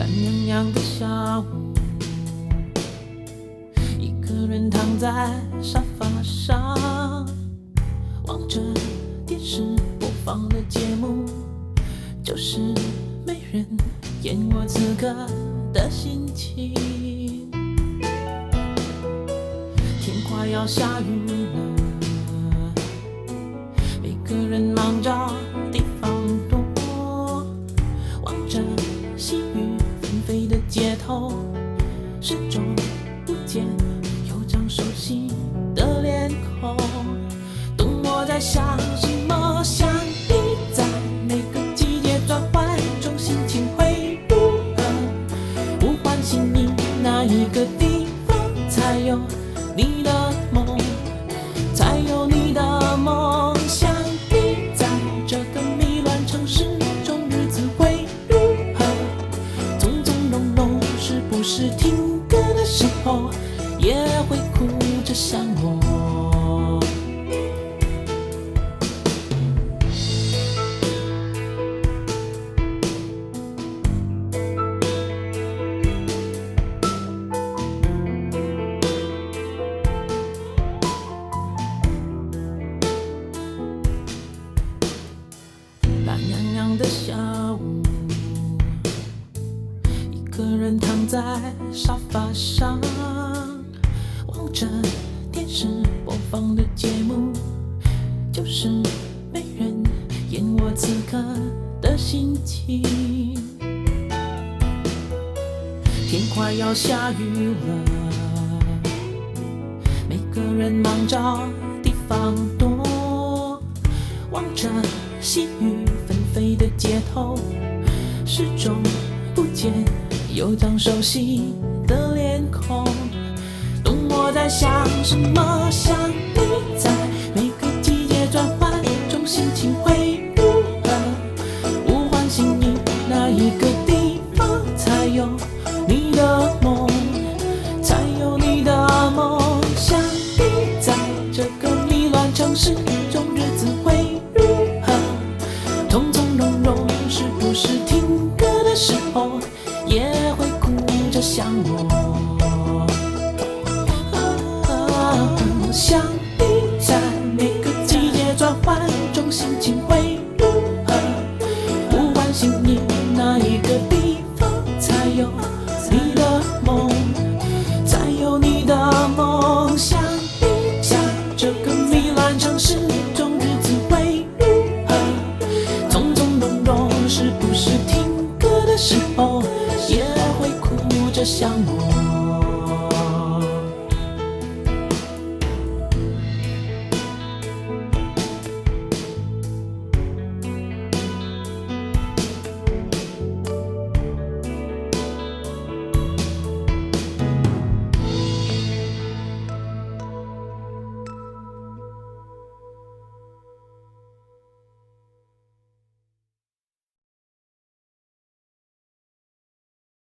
懒洋洋的下午，一个人躺在沙发上，望着电视播放的节目，就是没人演我此刻的心情。天快要下雨了。想什么？想你在每个季节转换中，心情会如何？不关心你哪一个地方才有你的梦，才有你的梦。想你在这个迷乱城市中，日子会如何？从从容容，是不是听歌的时候也会哭着想我。懒洋洋的下午，一个人躺在沙发上，望着电视播放的节目，就是没人演我此刻的心情。天快要下雨了，每个人忙着地方躲，望着细雨纷飞的街头，始终不见有张熟悉的脸孔。懂我在想什么？想你在每个季节转换中心情会如何？物换星移，哪一个听歌的时候也会哭着想我。想你在每个季节转换中心情会如何不管心里哪一个地方才有也会哭着想我